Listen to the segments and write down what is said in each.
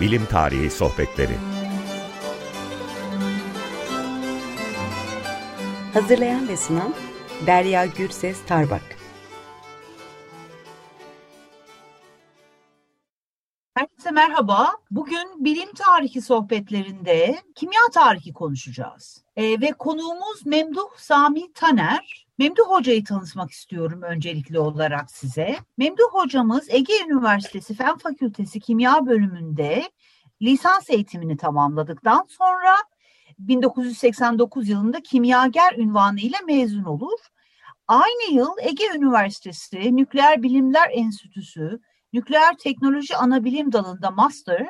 Bilim Tarihi Sohbetleri Hazırlayan ve sunan Derya Gürses Tarbak Herkese merhaba. Bugün bilim tarihi sohbetlerinde kimya tarihi konuşacağız. Ee, ve konuğumuz Memduh Sami Taner. Memduh Hoca'yı tanıtmak istiyorum öncelikli olarak size. Memduh Hocamız Ege Üniversitesi Fen Fakültesi Kimya bölümünde lisans eğitimini tamamladıktan sonra 1989 yılında kimyager ünvanı ile mezun olur. Aynı yıl Ege Üniversitesi Nükleer Bilimler Enstitüsü Nükleer Teknoloji Anabilim Dalı'nda master,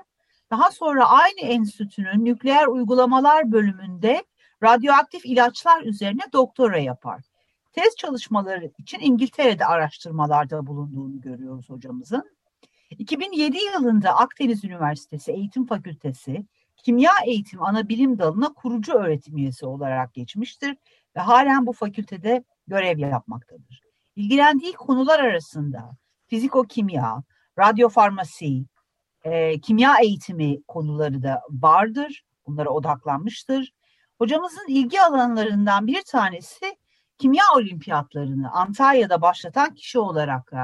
daha sonra aynı enstitünün nükleer uygulamalar bölümünde radyoaktif ilaçlar üzerine doktora yapar. Tez çalışmaları için İngiltere'de araştırmalarda bulunduğunu görüyoruz hocamızın. 2007 yılında Akdeniz Üniversitesi Eğitim Fakültesi Kimya Eğitim Anabilim Dalı'na kurucu öğretim üyesi olarak geçmiştir ve halen bu fakültede görev yapmaktadır. İlgilendiği konular arasında fiziko-kimya, radyofarmasi, e, kimya eğitimi konuları da vardır. Bunlara odaklanmıştır. Hocamızın ilgi alanlarından bir tanesi kimya olimpiyatlarını Antalya'da başlatan kişi olarak e,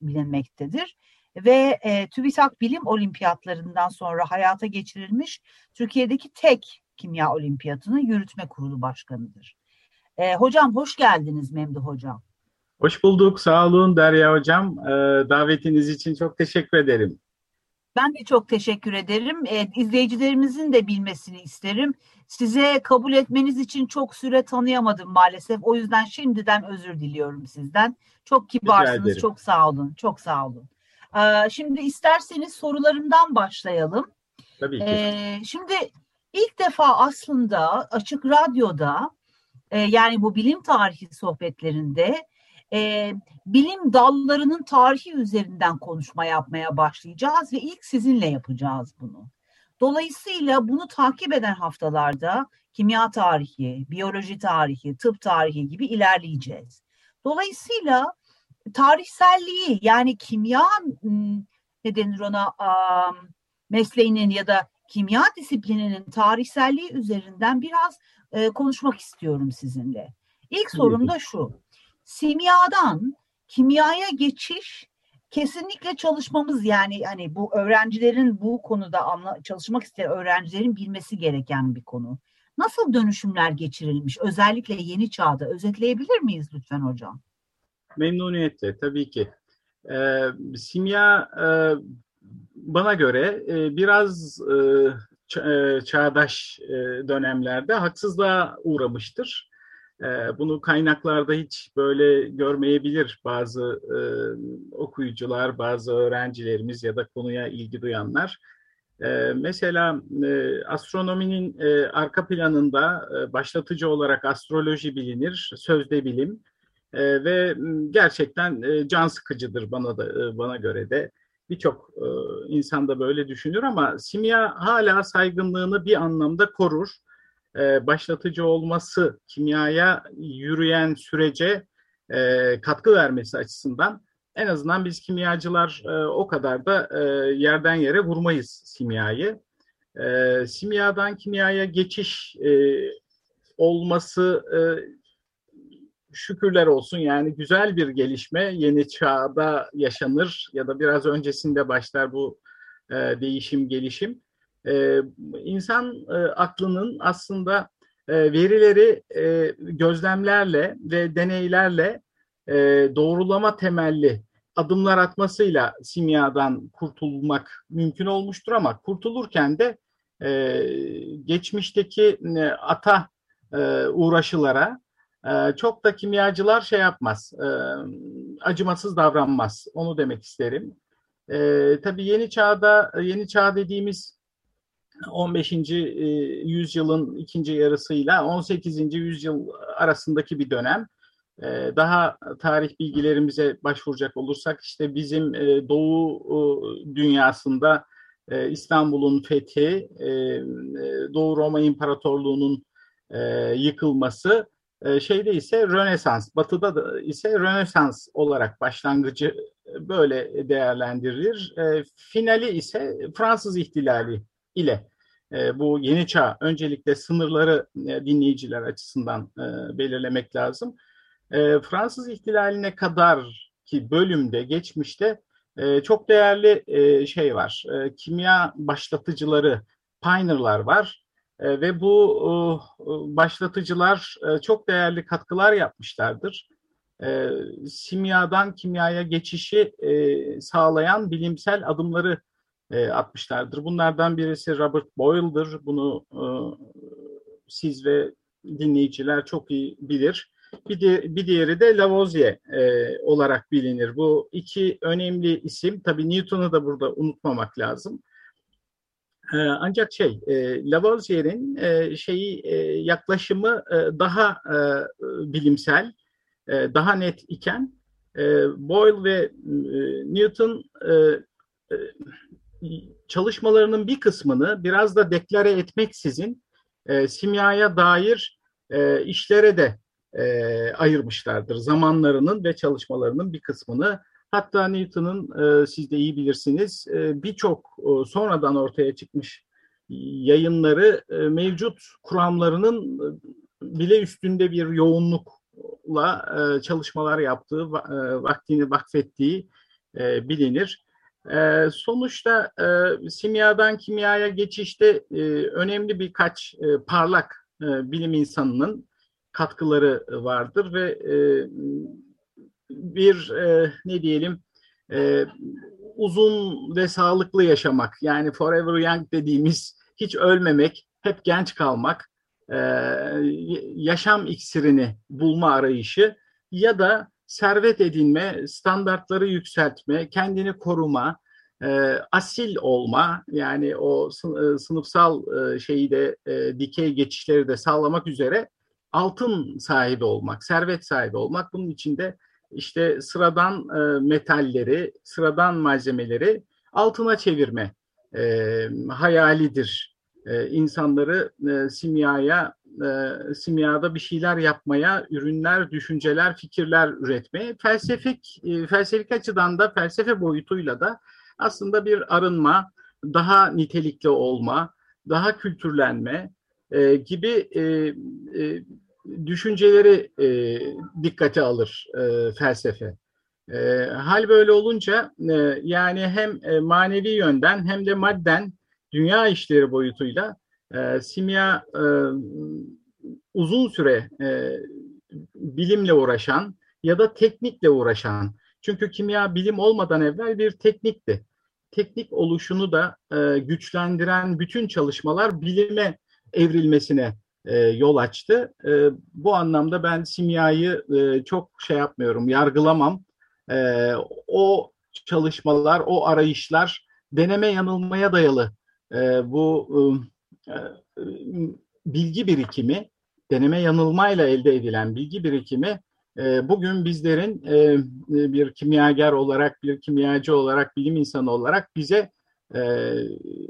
bilinmektedir. Ve e, TÜBİTAK Bilim Olimpiyatlarından sonra hayata geçirilmiş Türkiye'deki tek kimya olimpiyatının yürütme kurulu başkanıdır. E, hocam hoş geldiniz Memduh Hocam. Hoş bulduk. Sağ olun Derya Hocam. Ee, davetiniz için çok teşekkür ederim. Ben de çok teşekkür ederim. Ee, izleyicilerimizin de bilmesini isterim. Size kabul etmeniz için çok süre tanıyamadım maalesef. O yüzden şimdiden özür diliyorum sizden. Çok kibarsınız. Çok sağ olun. Çok sağ olun. Ee, şimdi isterseniz sorularımdan başlayalım. Tabii ki. Ee, şimdi ilk defa aslında Açık Radyo'da e, yani bu bilim tarihi sohbetlerinde e, bilim dallarının tarihi üzerinden konuşma yapmaya başlayacağız ve ilk sizinle yapacağız bunu. Dolayısıyla bunu takip eden haftalarda kimya tarihi, biyoloji tarihi, tıp tarihi gibi ilerleyeceğiz. Dolayısıyla tarihselliği yani kimya ne denir ona mesleğinin ya da kimya disiplininin tarihselliği üzerinden biraz konuşmak istiyorum sizinle. İlk sorum da şu simyadan kimyaya geçiş kesinlikle çalışmamız yani hani bu öğrencilerin bu konuda anla, çalışmak isteyen öğrencilerin bilmesi gereken bir konu. Nasıl dönüşümler geçirilmiş özellikle yeni çağda özetleyebilir miyiz lütfen hocam? Memnuniyetle tabii ki. Ee, simya e, bana göre e, biraz e, e çağdaş e, dönemlerde haksızlığa uğramıştır. Ee, bunu kaynaklarda hiç böyle görmeyebilir bazı e, okuyucular, bazı öğrencilerimiz ya da konuya ilgi duyanlar. E, mesela e, astronominin e, arka planında e, başlatıcı olarak astroloji bilinir, sözde bilim e, ve gerçekten e, can sıkıcıdır bana da bana göre de. Birçok insan da böyle düşünür ama simya hala saygınlığını bir anlamda korur e, başlatıcı olması kimyaya yürüyen sürece e, katkı vermesi açısından en azından biz kimyacılar e, o kadar da yerden yere vurmayız simyayı. E, simyadan kimyaya geçiş olması şükürler olsun yani güzel bir gelişme yeni çağda yaşanır ya da biraz öncesinde başlar bu değişim gelişim e, insan e, aklının aslında e, verileri e, gözlemlerle ve deneylerle e, doğrulama temelli adımlar atmasıyla simyadan kurtulmak mümkün olmuştur ama kurtulurken de e, geçmişteki e, ata e, uğraşılara e, çok da kimyacılar şey yapmaz, e, acımasız davranmaz. Onu demek isterim. E, tabii yeni çağda, yeni çağ dediğimiz 15. E, yüzyılın ikinci yarısıyla 18. yüzyıl arasındaki bir dönem. E, daha tarih bilgilerimize başvuracak olursak işte bizim e, Doğu dünyasında İstanbul'un fethi, Doğu Roma İmparatorluğu'nun yıkılması şeyde ise Rönesans, Batı'da da ise Rönesans olarak başlangıcı böyle değerlendirilir. Finali ise Fransız ihtilali ile e, bu yeni çağ öncelikle sınırları e, dinleyiciler açısından e, belirlemek lazım. E, Fransız ihtilaline kadar ki bölümde geçmişte çok değerli şey var. Kimya başlatıcıları, pioneer'lar var. Ve bu başlatıcılar çok değerli katkılar yapmışlardır. E, simyadan kimyaya geçişi sağlayan bilimsel adımları e, atmışlardır. Bunlardan birisi Robert Boyle'dır. Bunu e, siz ve dinleyiciler çok iyi bilir. Bir, de, bir diğeri de Lavoisier e, olarak bilinir. Bu iki önemli isim. Tabii Newton'u da burada unutmamak lazım. E, ancak şey, e, Lavoisier'in e, şeyi e, yaklaşımı e, daha e, bilimsel, e, daha net iken e, Boyle ve e, Newton e, e, çalışmalarının bir kısmını biraz da deklare etmeksizin e, simyaya dair e, işlere de e, ayırmışlardır. Zamanlarının ve çalışmalarının bir kısmını. Hatta Newton'un e, siz de iyi bilirsiniz e, birçok e, sonradan ortaya çıkmış yayınları e, mevcut kuramlarının e, bile üstünde bir yoğunlukla e, çalışmalar yaptığı, e, vaktini vakfettiği e, bilinir. E, sonuçta e, simyadan kimyaya geçişte e, önemli birkaç e, parlak e, bilim insanının katkıları vardır ve e, bir e, ne diyelim e, uzun ve sağlıklı yaşamak yani forever young dediğimiz hiç ölmemek, hep genç kalmak, e, yaşam iksirini bulma arayışı ya da servet edinme, standartları yükseltme, kendini koruma, e, asil olma yani o e, sınıfsal e, şeyi de e, dikey geçişleri de sağlamak üzere altın sahibi olmak, servet sahibi olmak. Bunun içinde işte sıradan metalleri, sıradan malzemeleri altına çevirme hayalidir. E, insanları e, simyaya, e, simyada bir şeyler yapmaya, ürünler, düşünceler, fikirler üretmeye, felsefik, e, felsefik açıdan da felsefe boyutuyla da aslında bir arınma, daha nitelikli olma, daha kültürlenme e, gibi e, e, düşünceleri e, dikkate alır e, felsefe. E, hal böyle olunca e, yani hem e, manevi yönden hem de madden dünya işleri boyutuyla e, simya e, uzun süre e, bilimle uğraşan ya da teknikle uğraşan. Çünkü kimya bilim olmadan evvel bir teknikti. Teknik oluşunu da e, güçlendiren bütün çalışmalar bilime evrilmesine e, yol açtı. E, bu anlamda ben simyayı e, çok şey yapmıyorum, yargılamam. E, o çalışmalar, o arayışlar deneme yanılmaya dayalı. E, bu e, e bilgi birikimi, deneme yanılmayla elde edilen bilgi birikimi e, bugün bizlerin e, bir kimyager olarak, bir kimyacı olarak, bilim insanı olarak bize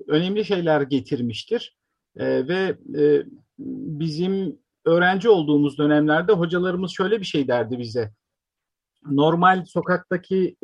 önemli şeyler getirmiştir. Ve bizim öğrenci olduğumuz dönemlerde hocalarımız şöyle bir şey derdi bize. Normal sokaktaki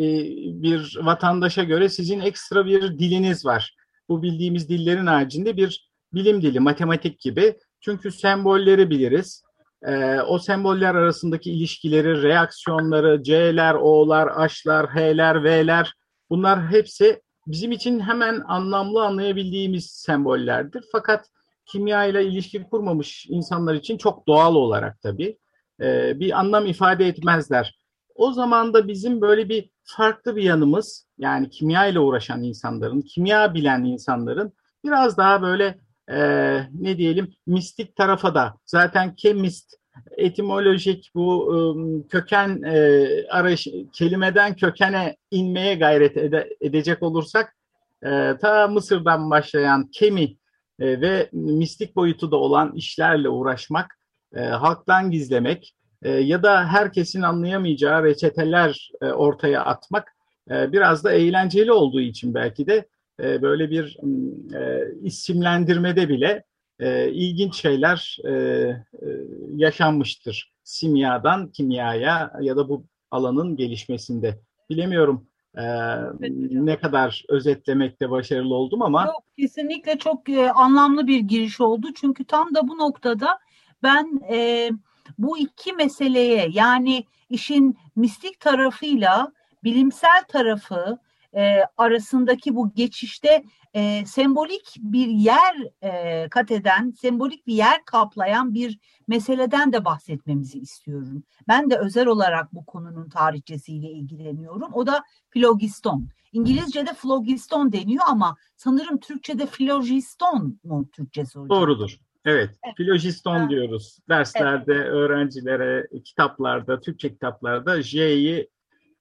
bir vatandaşa göre sizin ekstra bir diliniz var. Bu bildiğimiz dillerin haricinde bir bilim dili, matematik gibi. Çünkü sembolleri biliriz. E, o semboller arasındaki ilişkileri, reaksiyonları, C'ler, O'lar, H'lar, H'ler, V'ler bunlar hepsi bizim için hemen anlamlı anlayabildiğimiz sembollerdir. Fakat kimya ile ilişki kurmamış insanlar için çok doğal olarak tabii e, bir anlam ifade etmezler. O zaman da bizim böyle bir farklı bir yanımız yani kimya ile uğraşan insanların, kimya bilen insanların biraz daha böyle e, ne diyelim mistik tarafa da zaten kemist etimolojik bu ıı, köken e, arayış kelimeden kökene inmeye gayret ede, edecek olursak e, ta Mısır'dan başlayan kemi e, ve mistik boyutu da olan işlerle uğraşmak, e, halktan gizlemek e, ya da herkesin anlayamayacağı reçeteler e, ortaya atmak e, biraz da eğlenceli olduğu için belki de e, böyle bir e, isimlendirmede bile e, ilginç şeyler e, e, yaşanmıştır simyadan kimyaya ya da bu alanın gelişmesinde. Bilemiyorum e, ne kadar özetlemekte başarılı oldum ama. Yok, kesinlikle çok e, anlamlı bir giriş oldu. Çünkü tam da bu noktada ben e, bu iki meseleye yani işin mistik tarafıyla bilimsel tarafı e, arasındaki bu geçişte e, sembolik bir yer e, kat eden, sembolik bir yer kaplayan bir meseleden de bahsetmemizi istiyorum. Ben de özel olarak bu konunun tarihçesiyle ilgileniyorum. O da flogiston. İngilizce'de flogiston deniyor ama sanırım Türkçe'de flogiston mu Türkçesi hocam? Doğrudur. Evet, evet. filojiston diyoruz. Derslerde evet. öğrencilere, kitaplarda, Türkçe kitaplarda J'yi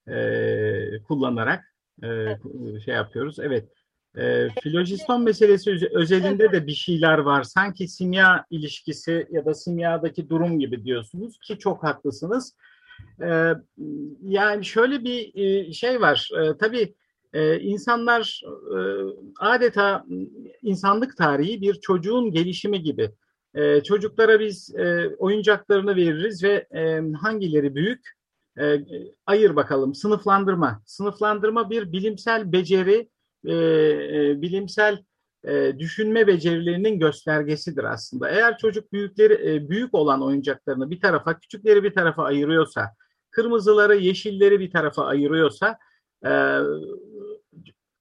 e, kullanarak e, evet. şey yapıyoruz. Evet, e, filojiston meselesi özelinde de bir şeyler var. Sanki simya ilişkisi ya da simyadaki durum gibi diyorsunuz ki çok haklısınız. E, yani şöyle bir e, şey var. E, tabii e, insanlar e, adeta insanlık tarihi bir çocuğun gelişimi gibi. E, çocuklara biz e, oyuncaklarını veririz ve e, hangileri büyük e, ayır bakalım. Sınıflandırma. Sınıflandırma bir bilimsel beceri, e, e, bilimsel e, düşünme becerilerinin göstergesidir aslında. Eğer çocuk büyükleri e, büyük olan oyuncaklarını bir tarafa, küçükleri bir tarafa ayırıyorsa, kırmızıları, yeşilleri bir tarafa ayırıyorsa, e,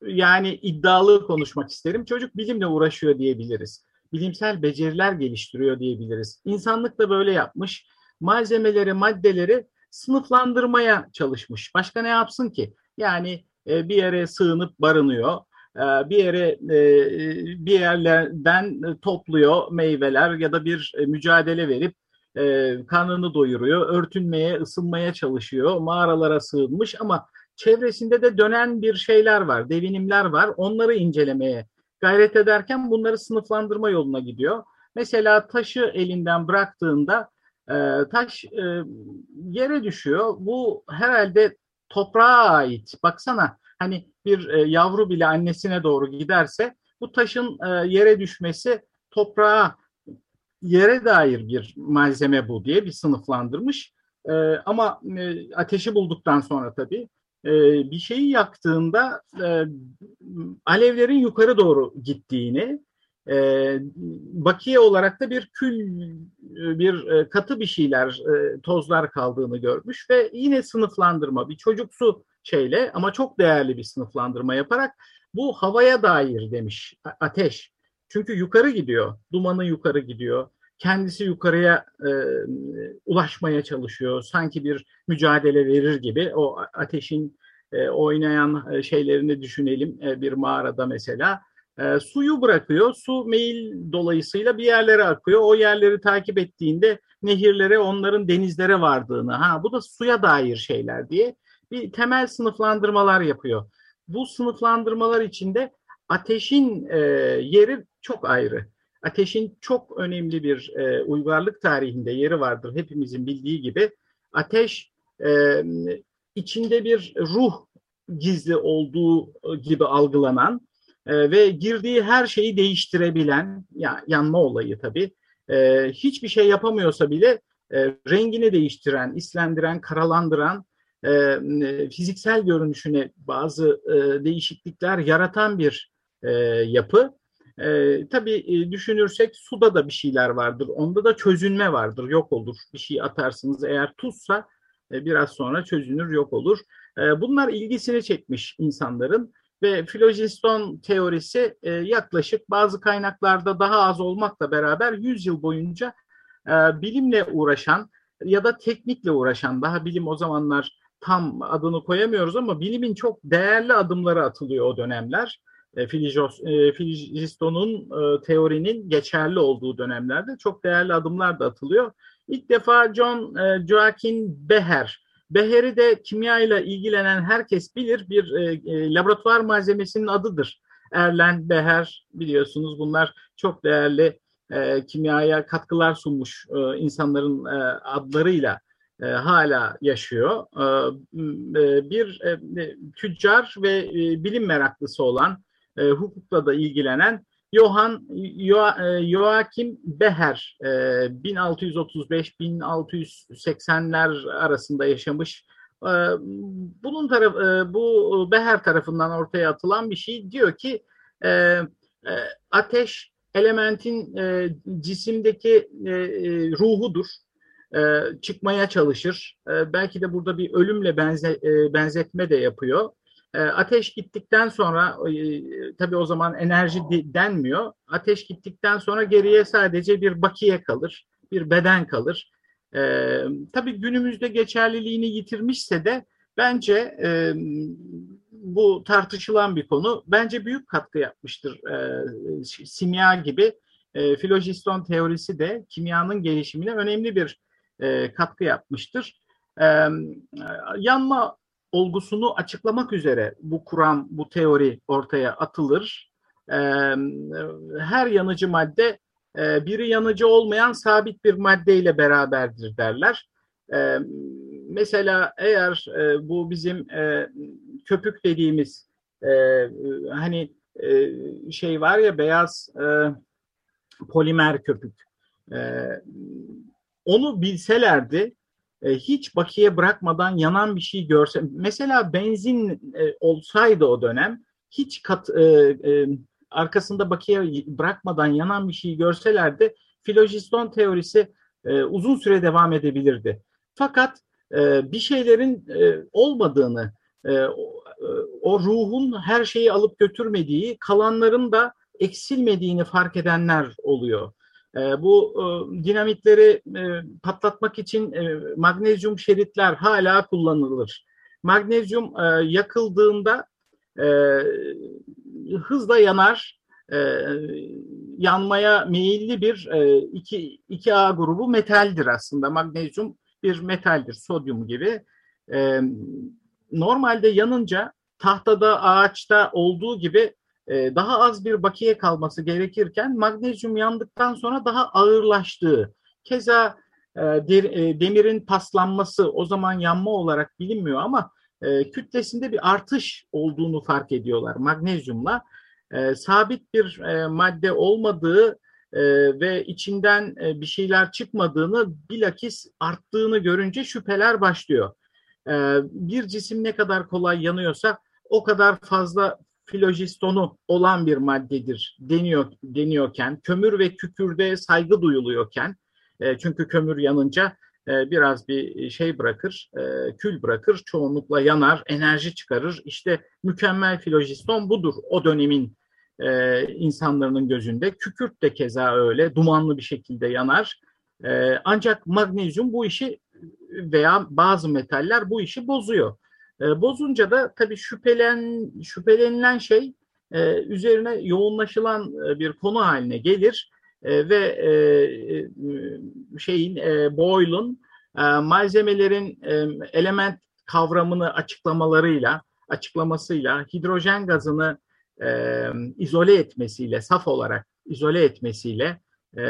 yani iddialı konuşmak isterim. Çocuk bilimle uğraşıyor diyebiliriz. Bilimsel beceriler geliştiriyor diyebiliriz. İnsanlık da böyle yapmış. Malzemeleri, maddeleri sınıflandırmaya çalışmış. Başka ne yapsın ki? Yani e, bir yere sığınıp barınıyor. E, bir yere e, bir yerlerden topluyor meyveler ya da bir mücadele verip karnını doyuruyor, örtünmeye, ısınmaya çalışıyor, mağaralara sığınmış ama çevresinde de dönen bir şeyler var, devinimler var. Onları incelemeye gayret ederken bunları sınıflandırma yoluna gidiyor. Mesela taşı elinden bıraktığında taş yere düşüyor. Bu herhalde toprağa ait. Baksana hani bir e, yavru bile annesine doğru giderse bu taşın e, yere düşmesi toprağa yere dair bir malzeme bu diye bir sınıflandırmış. E, ama e, ateşi bulduktan sonra tabii e, bir şeyi yaktığında e, alevlerin yukarı doğru gittiğini e, bakiye olarak da bir kül, bir e, katı bir şeyler, tozlar kaldığını görmüş ve yine sınıflandırma, bir çocuksu şeyle ama çok değerli bir sınıflandırma yaparak bu havaya dair demiş ateş. Çünkü yukarı gidiyor, dumanı yukarı gidiyor. Kendisi yukarıya e, ulaşmaya çalışıyor. Sanki bir mücadele verir gibi o ateşin e, oynayan şeylerini düşünelim e, bir mağarada mesela e, suyu bırakıyor. Su meyil dolayısıyla bir yerlere akıyor. O yerleri takip ettiğinde nehirlere, onların denizlere vardığını, ha bu da suya dair şeyler diye bir temel sınıflandırmalar yapıyor. Bu sınıflandırmalar içinde ateşin e, yeri çok ayrı. Ateşin çok önemli bir e, uygarlık tarihinde yeri vardır hepimizin bildiği gibi. Ateş e, içinde bir ruh gizli olduğu gibi algılanan e, ve girdiği her şeyi değiştirebilen, ya yanma olayı tabii, e, hiçbir şey yapamıyorsa bile e, rengini değiştiren, islendiren, karalandıran, e, e, fiziksel görünüşüne bazı e, değişiklikler yaratan bir e, yapı. E, tabii düşünürsek suda da bir şeyler vardır. Onda da çözünme vardır, yok olur. Bir şey atarsınız eğer tuzsa e, biraz sonra çözünür, yok olur. E, bunlar ilgisini çekmiş insanların ve filojiston teorisi e, yaklaşık bazı kaynaklarda daha az olmakla beraber 100 yıl boyunca e, bilimle uğraşan ya da teknikle uğraşan, daha bilim o zamanlar tam adını koyamıyoruz ama bilimin çok değerli adımları atılıyor o dönemler. E, e, e, teorinin geçerli olduğu dönemlerde çok değerli adımlar da atılıyor. İlk defa John e, Joaquin Beher Beheri de kimya ile ilgilenen herkes bilir bir e, laboratuvar malzemesinin adıdır. Erlen, Beher biliyorsunuz bunlar çok değerli kimyaya katkılar sunmuş insanların e, adlarıyla hala yaşıyor. Bir tüccar ve bilim meraklısı olan, e, hukukla da ilgilenen Johann Joachim Beher 1635-1680'ler arasında yaşamış. Bunun tarafı bu Beher tarafından ortaya atılan bir şey diyor ki ateş elementin cisimdeki ruhudur çıkmaya çalışır. belki de burada bir ölümle benze, benzetme de yapıyor. Ateş gittikten sonra e, tabii o zaman enerji denmiyor. Ateş gittikten sonra geriye sadece bir bakiye kalır, bir beden kalır. E, tabii günümüzde geçerliliğini yitirmişse de bence e, bu tartışılan bir konu. Bence büyük katkı yapmıştır e, simya gibi. E, filojiston teorisi de kimyanın gelişimine önemli bir katkı yapmıştır. E, yanma olgusunu açıklamak üzere bu kuram, bu teori ortaya atılır. Her yanıcı madde biri yanıcı olmayan sabit bir maddeyle beraberdir derler. Mesela eğer bu bizim köpük dediğimiz hani şey var ya beyaz polimer köpük. Onu bilselerdi e, hiç bakiye bırakmadan yanan bir şey görse mesela benzin e, olsaydı o dönem hiç kat e, e, arkasında bakiye bırakmadan yanan bir şey görselerdi filojiston teorisi e, uzun süre devam edebilirdi. Fakat e, bir şeylerin e, olmadığını e, o, e, ruhun her şeyi alıp götürmediği kalanların da eksilmediğini fark edenler oluyor. E, bu e, dinamitleri e, patlatmak için magnezyum şeritler hala kullanılır. Magnezyum yakıldığında hızla yanar, yanmaya meyilli bir 2 2 A grubu metaldir aslında. Magnezyum bir metaldir, sodyum gibi. Normalde yanınca tahtada, ağaçta olduğu gibi e, daha az bir bakiye kalması gerekirken magnezyum yandıktan sonra daha ağırlaştığı, keza e, e, demirin paslanması o zaman yanma olarak bilinmiyor ama kütlesinde bir artış olduğunu fark ediyorlar magnezyumla. sabit bir madde olmadığı ve içinden bir şeyler çıkmadığını bilakis arttığını görünce şüpheler başlıyor. bir cisim ne kadar kolay yanıyorsa o kadar fazla filojistonu olan bir maddedir deniyor deniyorken, kömür ve kükürde saygı duyuluyorken, e, çünkü kömür yanınca e, biraz bir şey bırakır, e, kül bırakır, çoğunlukla yanar, enerji çıkarır. İşte mükemmel filojiston budur o dönemin e, insanların gözünde. Kükürt de keza öyle, dumanlı bir şekilde yanar. E, ancak magnezyum bu işi veya bazı metaller bu işi bozuyor. E, bozunca da tabii şüphelen şüphelenilen şey e, üzerine yoğunlaşılan e, bir konu haline gelir. E, ve e, e, şeyin e, Boyle'un e, malzemelerin e, element kavramını açıklamalarıyla açıklamasıyla hidrojen gazını e, izole etmesiyle saf olarak izole etmesiyle e,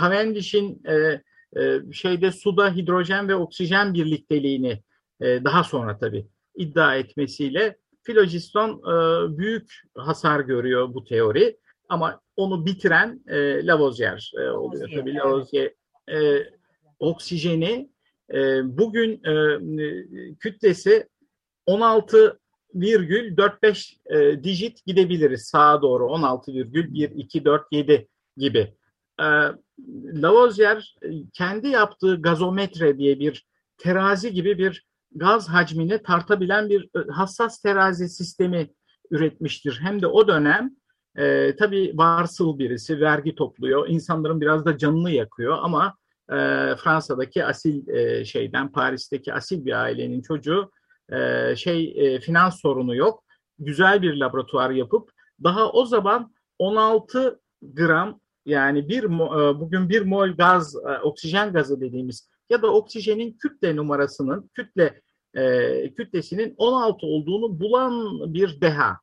Cavendish'in e, e, şeyde suda hidrojen ve oksijen birlikteliğini e, daha sonra tabii iddia etmesiyle filojiston e, büyük hasar görüyor bu teori ama onu bitiren e, Lavoisier e, oluyor. Tabii Lavoisier e, oksijeni e, bugün e, kütlesi 16,45 e, dijit gidebiliriz sağa doğru 16,1 2 4 7 gibi. E, Lavoisier kendi yaptığı gazometre diye bir terazi gibi bir gaz hacmini tartabilen bir e, hassas terazi sistemi üretmiştir. Hem de o dönem e, tabii varsıl birisi vergi topluyor. İnsanların biraz da canını yakıyor ama e, Fransa'daki asil e, şeyden Paris'teki asil bir ailenin çocuğu e, şey e, finans sorunu yok. Güzel bir laboratuvar yapıp daha o zaman 16 gram yani bir e, bugün bir mol gaz e, oksijen gazı dediğimiz ya da oksijenin kütle numarasının kütle e, kütlesinin 16 olduğunu bulan bir deha.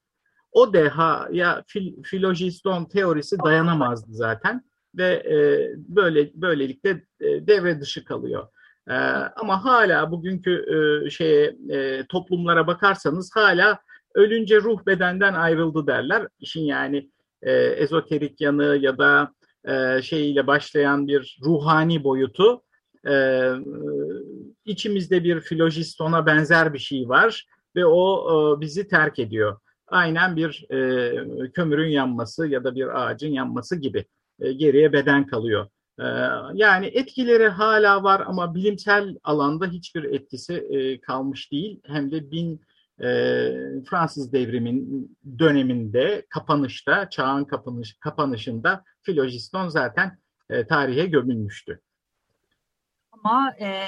O dehaya fil, filojiston teorisi dayanamazdı zaten ve e, böyle böylelikle e, devre dışı kalıyor. E, ama hala bugünkü e, şeye e, toplumlara bakarsanız hala ölünce ruh bedenden ayrıldı derler. İşin yani e, ezoterik yanı ya da e, şeyiyle başlayan bir ruhani boyutu. E, içimizde bir filojistona benzer bir şey var ve o e, bizi terk ediyor. Aynen bir e, kömürün yanması ya da bir ağacın yanması gibi e, geriye beden kalıyor. E, yani etkileri hala var ama bilimsel alanda hiçbir etkisi e, kalmış değil. Hem de bin e, Fransız devrimin döneminde kapanışta, çağın kapanış, kapanışında filojiston zaten e, tarihe gömülmüştü. Ama e,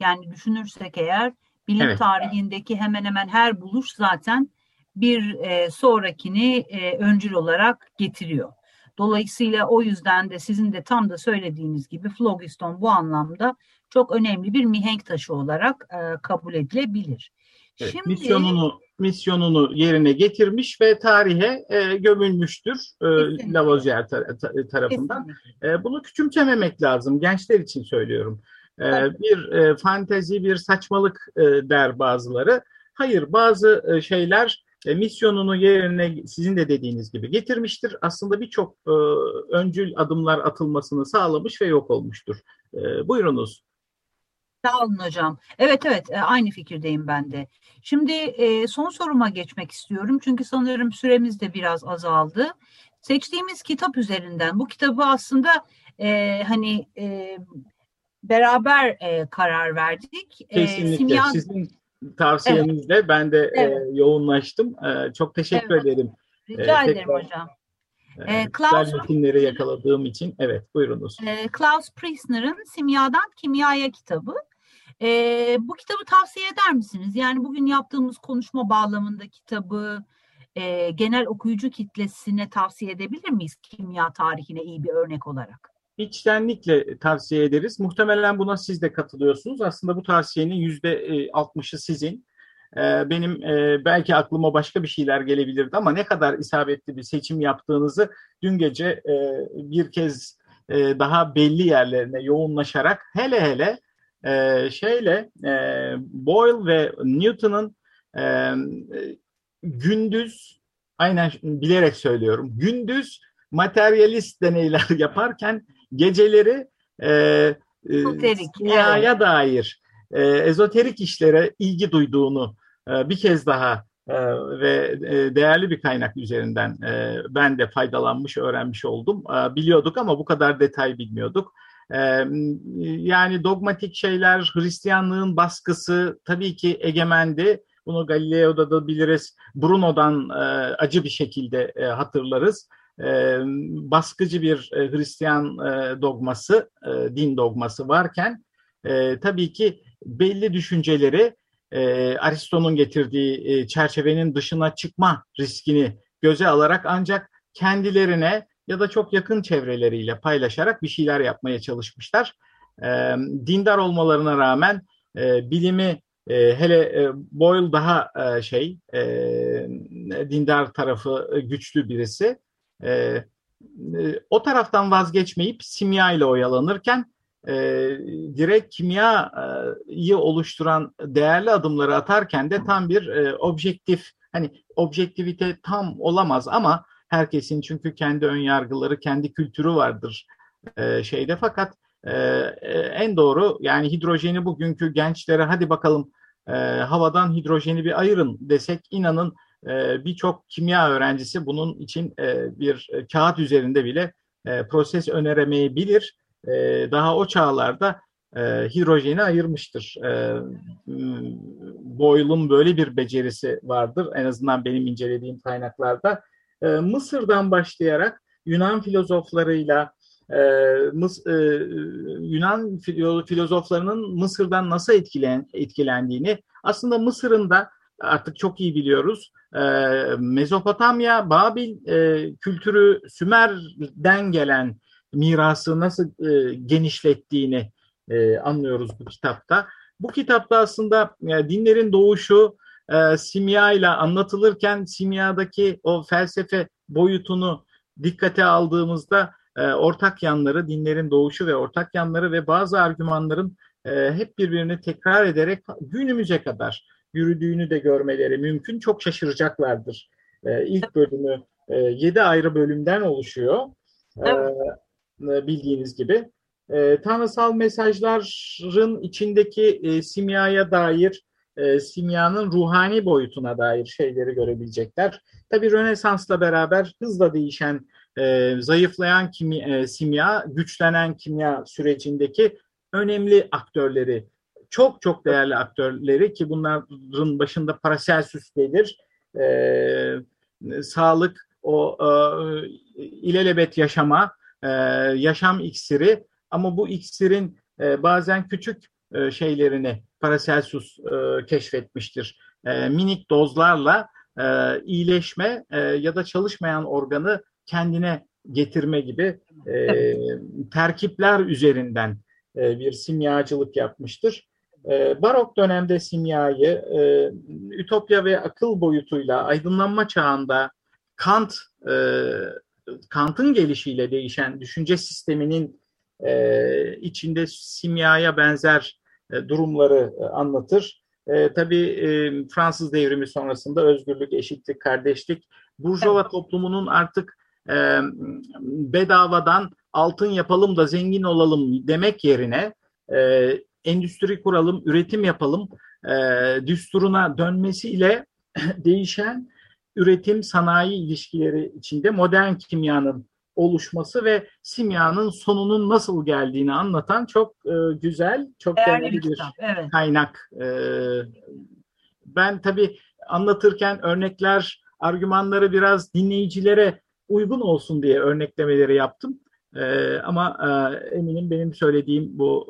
yani düşünürsek eğer bilim evet. tarihindeki hemen hemen her buluş zaten bir e, sonrakini e, öncül olarak getiriyor. Dolayısıyla o yüzden de sizin de tam da söylediğiniz gibi flogiston bu anlamda çok önemli bir mihenk taşı olarak e, kabul edilebilir. Evet, Şimdi, misyonunu misyonunu yerine getirmiş ve tarihe e, gömülmüştür e, Lavoisier tar- tar- tarafından. E, bunu küçümsememek lazım. Gençler için söylüyorum. E, bir e, fantezi, bir saçmalık e, der bazıları. Hayır, bazı e, şeyler misyonunu yerine sizin de dediğiniz gibi getirmiştir. Aslında birçok öncül adımlar atılmasını sağlamış ve yok olmuştur. Buyurunuz. Sağ olun hocam. Evet evet aynı fikirdeyim ben de. Şimdi son soruma geçmek istiyorum. Çünkü sanırım süremiz de biraz azaldı. Seçtiğimiz kitap üzerinden bu kitabı aslında hani beraber e, karar verdik. Kesinlikle. E, Simya... Sizin tavsiyenizle evet. ben de evet. e, yoğunlaştım. E, çok teşekkür evet. ederim. Rica e, ederim tekrar, hocam. E, Klaus metinleri yakaladığım için evet buyurunuz. E, Klaus Priestner'ın Simyadan Kimyaya kitabı. E, bu kitabı tavsiye eder misiniz? Yani bugün yaptığımız konuşma bağlamında kitabı e, genel okuyucu kitlesine tavsiye edebilir miyiz kimya tarihine iyi bir örnek olarak? İçtenlikle tavsiye ederiz. Muhtemelen buna siz de katılıyorsunuz. Aslında bu tavsiyenin yüzde 60'ı sizin. E, benim e, belki aklıma başka bir şeyler gelebilirdi ama ne kadar isabetli bir seçim yaptığınızı dün gece e, bir kez daha belli yerlerine yoğunlaşarak hele hele şeyle Boyle ve Newton'ın gündüz aynen bilerek söylüyorum gündüz materyalist deneyler yaparken geceleri e, e, kimyaya evet. dair e, ezoterik işlere ilgi duyduğunu e, bir kez daha e, ve e, değerli bir kaynak üzerinden e, ben de faydalanmış, öğrenmiş oldum. E, biliyorduk ama bu kadar detay bilmiyorduk. E, yani dogmatik şeyler, Hristiyanlığın baskısı tabii ki egemendi. Bunu Galileo'da da biliriz. Bruno'dan e, acı bir şekilde e, hatırlarız e, baskıcı bir e, Hristiyan e, dogması, e, din dogması varken e, tabii ki belli düşünceleri e, Aristo'nun getirdiği e, çerçevenin dışına çıkma riskini göze alarak ancak kendilerine ya da çok yakın çevreleriyle paylaşarak bir şeyler yapmaya çalışmışlar. E, dindar olmalarına rağmen e, bilimi e, hele e, Boyle daha e, şey e, dindar tarafı güçlü birisi. E, e, o taraftan vazgeçmeyip simya ile oyalanırken e, direkt kimyayı oluşturan değerli adımları atarken de tam bir e, objektif hani objektivite tam olamaz ama herkesin çünkü kendi ön yargıları, kendi kültürü vardır e, şeyde. Fakat e, e, en doğru yani hidrojeni bugünkü gençlere hadi bakalım e, havadan hidrojeni bir ayırın desek inanın e, birçok kimya öğrencisi bunun için e, bir e, kağıt üzerinde bile proses öneremeyebilir. daha o çağlarda hidrojeni ayırmıştır. Boyle'un böyle bir becerisi vardır. En azından benim incelediğim kaynaklarda. Mısır'dan başlayarak Yunan filozoflarıyla Yunan filozoflarının Mısır'dan nasıl etkilen, etkilendiğini aslında Mısır'ın da artık çok iyi biliyoruz. E, Mezopotamya, Babil e, kültürü Sümer'den gelen mirası nasıl e, genişlettiğini e, anlıyoruz bu kitapta. Bu kitapta aslında e, dinlerin doğuşu e, simya ile anlatılırken simyadaki o felsefe boyutunu dikkate aldığımızda e, ortak yanları, dinlerin doğuşu ve ortak yanları ve bazı argümanların e, hep birbirini tekrar ederek günümüze kadar yürüdüğünü de görmeleri mümkün. Çok şaşıracaklardır. E, ilk bölümü yedi ayrı bölümden oluşuyor. Evet. Bildiğiniz gibi. Tanrısal mesajların içindeki simyaya dair, simyanın ruhani boyutuna dair şeyleri görebilecekler. Tabii Rönesans'la beraber hızla değişen, zayıflayan kimya, simya, güçlenen kimya sürecindeki önemli aktörleri çok çok değerli aktörleri ki bunların başında Paracelsus gelir. E, sağlık, o e, ilelebet yaşama, e, yaşam iksiri ama bu iksirin e, bazen küçük e, şeylerini Paracelsus e, keşfetmiştir. E, minik dozlarla e, iyileşme e, ya da çalışmayan organı kendine getirme gibi e, terkipler üzerinden e, bir simyacılık yapmıştır. E, barok dönemde simyayı e, ütopya ve akıl boyutuyla aydınlanma çağında Kant e, Kant'ın gelişiyle değişen düşünce sisteminin e, içinde simyaya benzer e, durumları e, anlatır. E, tabii e, Fransız devrimi sonrasında özgürlük, eşitlik, kardeşlik, Burjuva toplumunun artık e, bedavadan altın yapalım da zengin olalım demek yerine e, endüstri kuralım, üretim yapalım e, düsturuna dönmesiyle değişen üretim sanayi ilişkileri içinde modern kimyanın oluşması ve simyanın sonunun nasıl geldiğini anlatan çok e, güzel, çok değerli, değerli bir kitap, evet. kaynak. E, ben tabii anlatırken örnekler, argümanları biraz dinleyicilere uygun olsun diye örneklemeleri yaptım. E, ama e, eminim benim söylediğim bu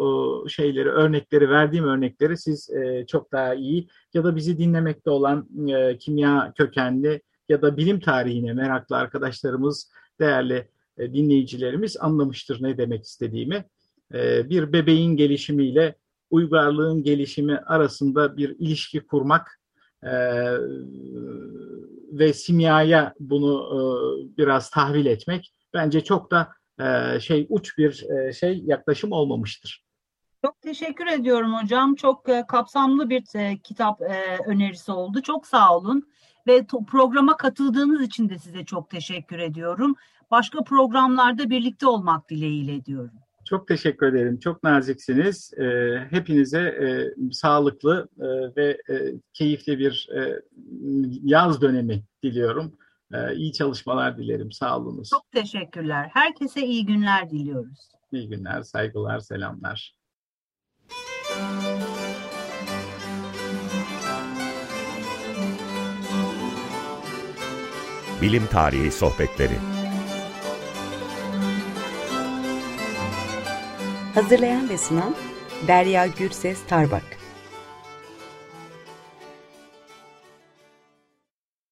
e, şeyleri, örnekleri, verdiğim örnekleri siz e, çok daha iyi ya da bizi dinlemekte olan e, kimya kökenli ya da bilim tarihine meraklı arkadaşlarımız, değerli e, dinleyicilerimiz anlamıştır ne demek istediğimi. E, bir bebeğin gelişimiyle uygarlığın gelişimi arasında bir ilişki kurmak e, ve simyaya bunu e, biraz tahvil etmek bence çok da e, şey uç bir e, şey yaklaşım olmamıştır. Çok teşekkür ediyorum hocam. Çok e, kapsamlı bir kitap önerisi oldu. Çok sağ olun ve programa katıldığınız için de size çok teşekkür ediyorum. Başka programlarda birlikte olmak dileğiyle diyorum. Çok teşekkür ederim. Çok naziksiniz. Hepinize sağlıklı ve keyifli bir yaz dönemi diliyorum. Ee, iyi çalışmalar dilerim. Sağ olunuz. Çok teşekkürler. Herkese iyi günler diliyoruz. İyi günler, saygılar, selamlar. Bilim Tarihi Sohbetleri Hazırlayan ve sunan Derya Gürses Tarbak